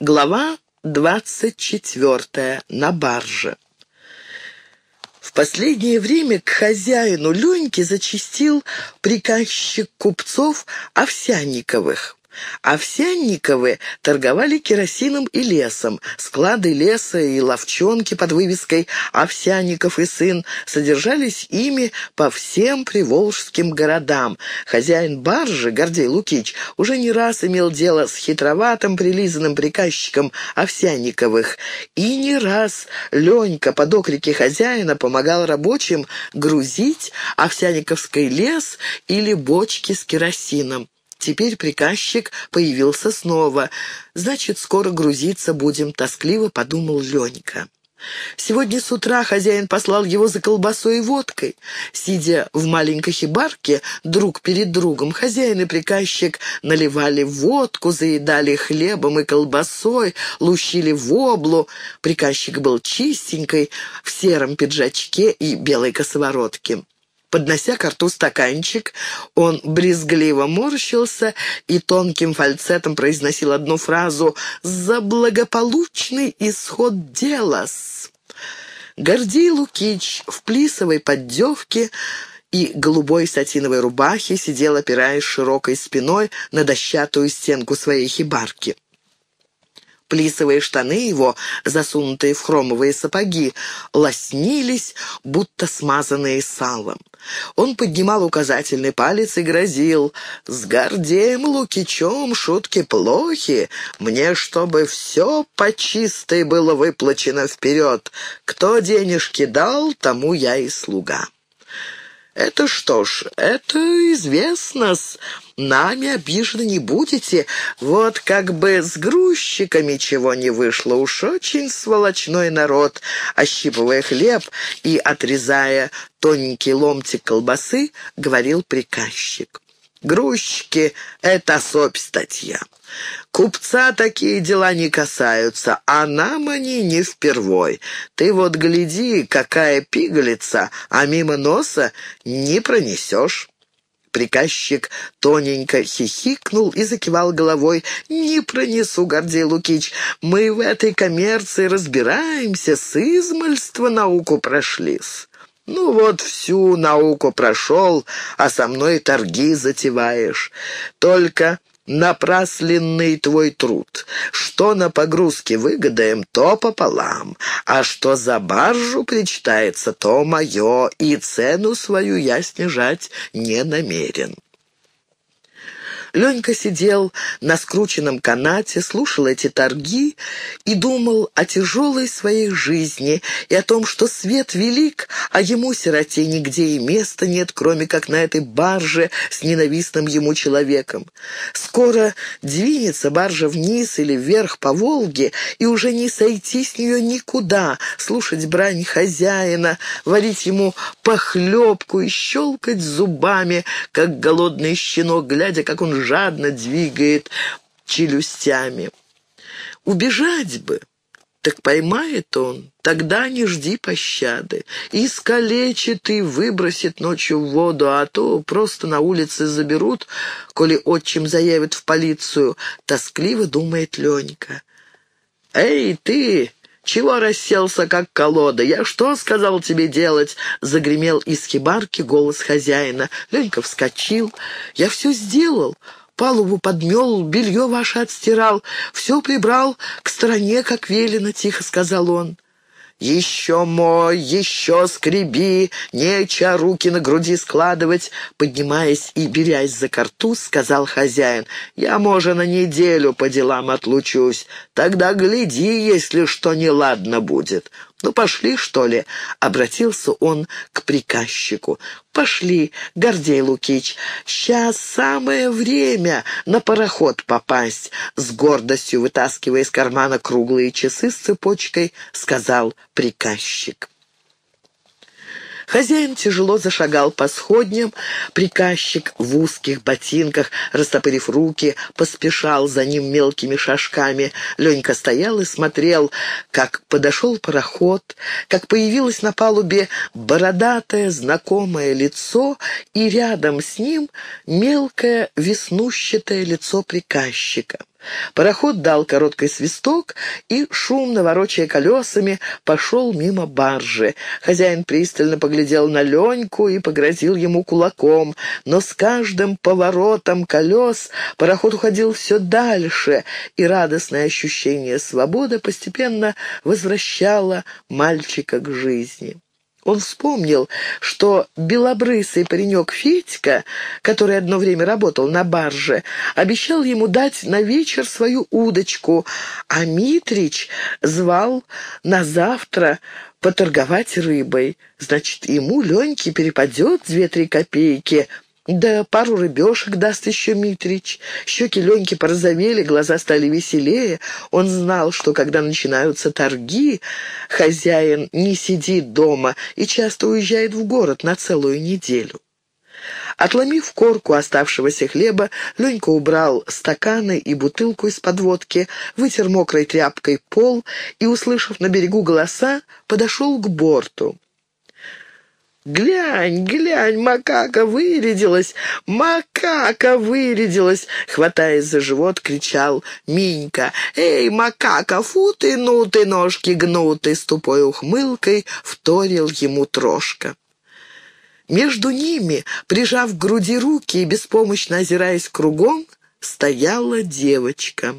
Глава двадцать четвертая. На барже. В последнее время к хозяину Леньки зачистил приказчик купцов Овсянниковых. Овсянниковы торговали керосином и лесом. Склады леса и ловчонки под вывеской «Овсянников и сын» содержались ими по всем приволжским городам. Хозяин баржи, Гордей Лукич, уже не раз имел дело с хитроватым прилизанным приказчиком Овсянниковых. И не раз Ленька под окрики хозяина помогал рабочим грузить овсяниковский лес или бочки с керосином. Теперь приказчик появился снова. «Значит, скоро грузиться будем», — тоскливо подумал Ленька. Сегодня с утра хозяин послал его за колбасой и водкой. Сидя в маленькой хибарке, друг перед другом, хозяин и приказчик наливали водку, заедали хлебом и колбасой, лущили в облу. Приказчик был чистенькой, в сером пиджачке и белой косоворотке. Поднося к рту стаканчик, он брезгливо морщился и тонким фальцетом произносил одну фразу «За благополучный исход дела-с». Гордей Лукич в плисовой поддевке и голубой сатиновой рубахе сидел, опираясь широкой спиной на дощатую стенку своей хибарки. Плисовые штаны его, засунутые в хромовые сапоги, лоснились, будто смазанные салом. Он поднимал указательный палец и грозил. «С Гордеем Лукичем шутки плохи. Мне, чтобы все по чистой было выплачено вперед. Кто денежки дал, тому я и слуга». «Это что ж, это известно-с. Нами обижены не будете. Вот как бы с грузчиками чего не вышло. Уж очень сволочной народ». Ощипывая хлеб и отрезая тоненький ломтик колбасы, говорил приказчик. «Грузчики — это особь статья. Купца такие дела не касаются, а нам они не впервой. Ты вот гляди, какая пигалица, а мимо носа не пронесешь». Приказчик тоненько хихикнул и закивал головой. «Не пронесу, Гордей Лукич, мы в этой коммерции разбираемся, с измальства науку прошлись». «Ну вот всю науку прошел, а со мной торги затеваешь. Только напрасленный твой труд. Что на погрузке выгадаем, то пополам, а что за баржу причитается, то мое, и цену свою я снижать не намерен». Ленька сидел на скрученном канате, слушал эти торги и думал о тяжелой своей жизни и о том, что свет велик, а ему, сироте, нигде и места нет, кроме как на этой барже с ненавистным ему человеком. Скоро двинется баржа вниз или вверх по Волге, и уже не сойти с нее никуда, слушать брань хозяина, варить ему похлебку и щелкать зубами, как голодный щенок, глядя, как он жадно двигает челюстями. Убежать бы, так поймает он, тогда не жди пощады. Искалечит и выбросит ночью в воду, а то просто на улице заберут, коли отчим заявит в полицию, тоскливо думает Ленька. «Эй, ты!» «Чего расселся, как колода? Я что сказал тебе делать?» — загремел из хибарки голос хозяина. Ленька вскочил. «Я все сделал палубу подмел, белье ваше отстирал, все прибрал к стороне, как велено», — тихо сказал он. «Еще мой, еще скреби, неча руки на груди складывать», поднимаясь и берясь за картуз, сказал хозяин. «Я, может, на неделю по делам отлучусь. Тогда гляди, если что неладно будет». «Ну, пошли, что ли?» — обратился он к приказчику. «Пошли, Гордей Лукич, сейчас самое время на пароход попасть», — с гордостью вытаскивая из кармана круглые часы с цепочкой, сказал приказчик. Хозяин тяжело зашагал по сходням, приказчик в узких ботинках, растопырив руки, поспешал за ним мелкими шажками. Ленька стоял и смотрел, как подошел пароход, как появилось на палубе бородатое знакомое лицо и рядом с ним мелкое веснущатое лицо приказчика. Пароход дал короткий свисток и, шумно ворочая колесами, пошел мимо баржи. Хозяин пристально поглядел на Леньку и погрозил ему кулаком, но с каждым поворотом колес пароход уходил все дальше, и радостное ощущение свободы постепенно возвращало мальчика к жизни. Он вспомнил, что белобрысый паренек Федька, который одно время работал на барже, обещал ему дать на вечер свою удочку, а Митрич звал на завтра поторговать рыбой. Значит, ему, Леньке, перепадет две-три копейки — да пару рыбешек даст еще Митрич. Щеки Леньки порозовели, глаза стали веселее. Он знал, что когда начинаются торги, хозяин не сидит дома и часто уезжает в город на целую неделю. Отломив корку оставшегося хлеба, Ленька убрал стаканы и бутылку из подводки, вытер мокрой тряпкой пол и, услышав на берегу голоса, подошел к борту. «Глянь, глянь, макака вырядилась! Макака вырядилась!» Хватаясь за живот, кричал Минька. «Эй, макака, фу ты, ну ты, ножки гнуты!» С тупой ухмылкой вторил ему трошка. Между ними, прижав к груди руки и беспомощно озираясь кругом, стояла девочка.